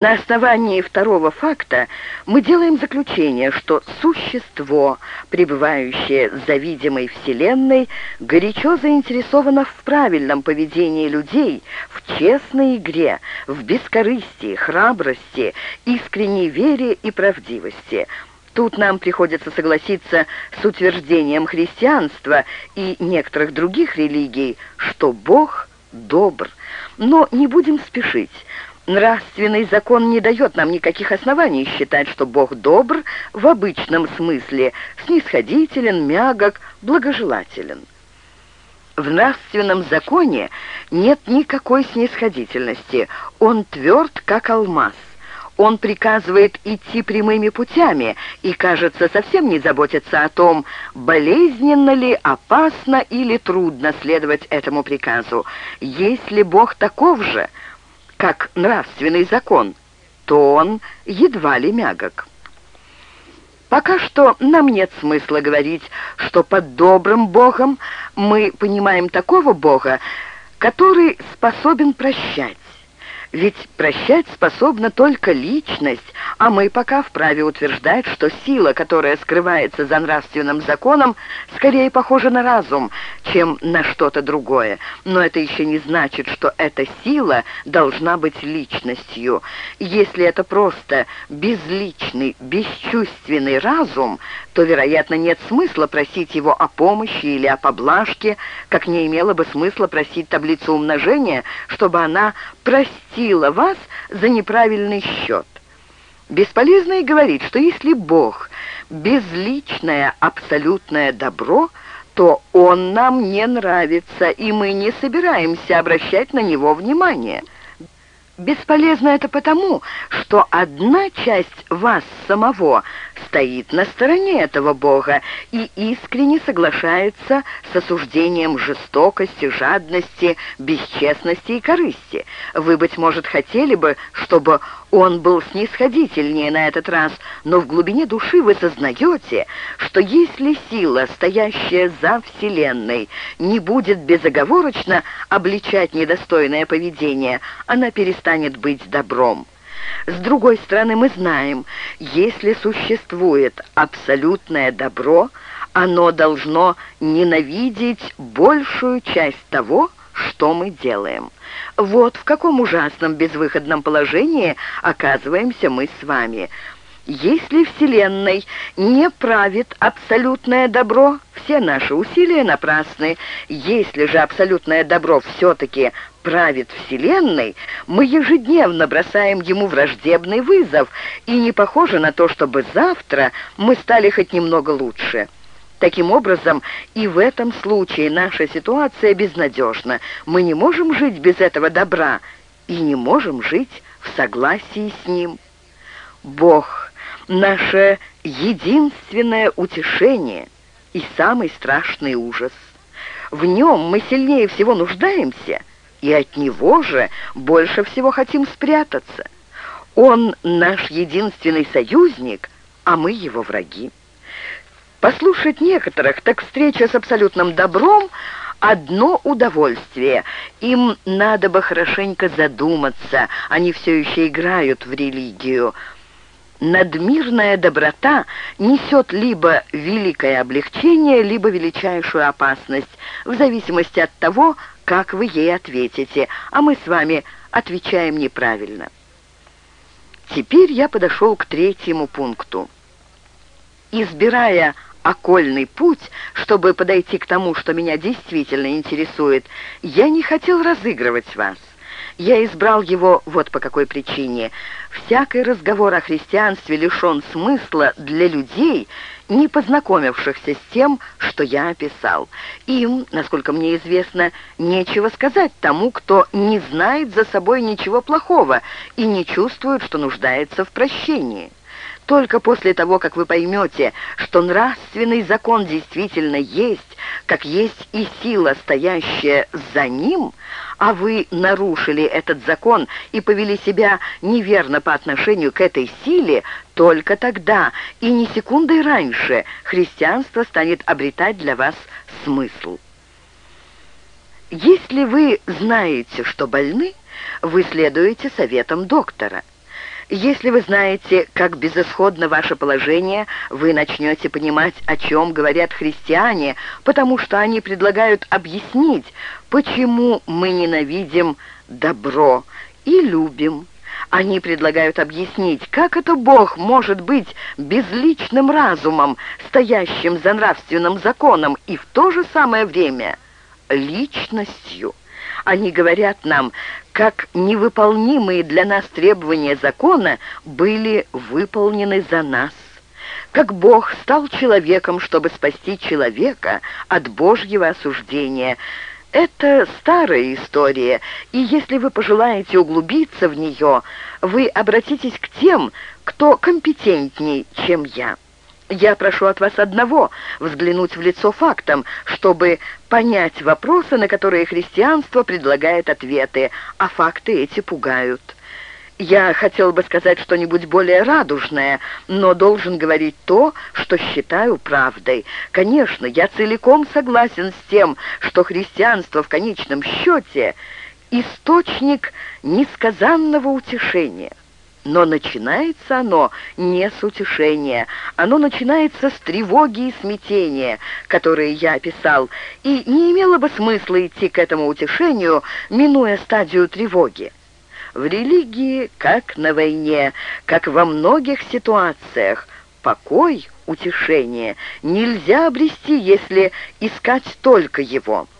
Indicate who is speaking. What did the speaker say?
Speaker 1: На основании второго факта мы делаем заключение, что существо, пребывающее за видимой Вселенной, горячо заинтересовано в правильном поведении людей, в честной игре, в бескорыстии, храбрости, искренней вере и правдивости. Тут нам приходится согласиться с утверждением христианства и некоторых других религий, что Бог добр. Но не будем спешить. Нравственный закон не дает нам никаких оснований считать, что Бог добр в обычном смысле, снисходителен, мягок, благожелателен. В нравственном законе нет никакой снисходительности, он тверд, как алмаз. Он приказывает идти прямыми путями и, кажется, совсем не заботится о том, болезненно ли, опасно или трудно следовать этому приказу. Если Бог таков же, как нравственный закон, то он едва ли мягок. Пока что нам нет смысла говорить, что под добрым Богом мы понимаем такого Бога, который способен прощать. Ведь прощать способна только личность, а мы пока вправе утверждать, что сила, которая скрывается за нравственным законом, скорее похожа на разум, чем на что-то другое. Но это еще не значит, что эта сила должна быть личностью. Если это просто безличный, бесчувственный разум, то, вероятно, нет смысла просить его о помощи или о поблажке, как не имело бы смысла просить таблицу умножения, чтобы она простила вас за неправильный счет. Бесполезно и говорить, что если Бог — безличное абсолютное добро, то Он нам не нравится, и мы не собираемся обращать на Него внимание. Бесполезно это потому, что одна часть вас самого стоит на стороне этого Бога и искренне соглашается с осуждением жестокости, жадности, бесчестности и корысти. Вы, быть может, хотели бы, чтобы он был снисходительнее на этот раз, но в глубине души вы сознаете, что если сила, стоящая за Вселенной, не будет безоговорочно обличать недостойное поведение, она перестанет быть добром. С другой стороны, мы знаем, если существует абсолютное добро, оно должно ненавидеть большую часть того, что мы делаем. Вот в каком ужасном безвыходном положении оказываемся мы с вами. Если Вселенной не правит абсолютное добро, все наши усилия напрасны. Если же абсолютное добро все-таки правит Вселенной, мы ежедневно бросаем ему враждебный вызов, и не похоже на то, чтобы завтра мы стали хоть немного лучше». Таким образом, и в этом случае наша ситуация безнадежна. Мы не можем жить без этого добра и не можем жить в согласии с ним. Бог — наше единственное утешение и самый страшный ужас. В нем мы сильнее всего нуждаемся, и от него же больше всего хотим спрятаться. Он наш единственный союзник, а мы его враги. Послушать некоторых, так встреча с абсолютным добром — одно удовольствие. Им надо бы хорошенько задуматься, они все еще играют в религию. Надмирная доброта несет либо великое облегчение, либо величайшую опасность, в зависимости от того, как вы ей ответите, а мы с вами отвечаем неправильно. Теперь я подошел к третьему пункту. Избирая окольный путь, чтобы подойти к тому, что меня действительно интересует, я не хотел разыгрывать вас. Я избрал его вот по какой причине. Всякий разговор о христианстве лишен смысла для людей, не познакомившихся с тем, что я описал. Им, насколько мне известно, нечего сказать тому, кто не знает за собой ничего плохого и не чувствует, что нуждается в прощении. Только после того, как вы поймете, что нравственный закон действительно есть, как есть и сила, стоящая за ним, а вы нарушили этот закон и повели себя неверно по отношению к этой силе, только тогда и не секундой раньше христианство станет обретать для вас смысл. Если вы знаете, что больны, вы следуете советам доктора – Если вы знаете, как безысходно ваше положение, вы начнете понимать, о чем говорят христиане, потому что они предлагают объяснить, почему мы ненавидим добро и любим. Они предлагают объяснить, как это Бог может быть безличным разумом, стоящим за нравственным законом, и в то же самое время личностью. Они говорят нам, как невыполнимые для нас требования закона были выполнены за нас. Как Бог стал человеком, чтобы спасти человека от Божьего осуждения. Это старая история, и если вы пожелаете углубиться в нее, вы обратитесь к тем, кто компетентней, чем я. Я прошу от вас одного — взглянуть в лицо фактам, чтобы понять вопросы, на которые христианство предлагает ответы, а факты эти пугают. Я хотел бы сказать что-нибудь более радужное, но должен говорить то, что считаю правдой. Конечно, я целиком согласен с тем, что христианство в конечном счете — источник несказанного утешения. Но начинается оно не с утешения, оно начинается с тревоги и смятения, которые я описал, и не имело бы смысла идти к этому утешению, минуя стадию тревоги. В религии, как на войне, как во многих ситуациях, покой, утешение нельзя обрести, если искать только его –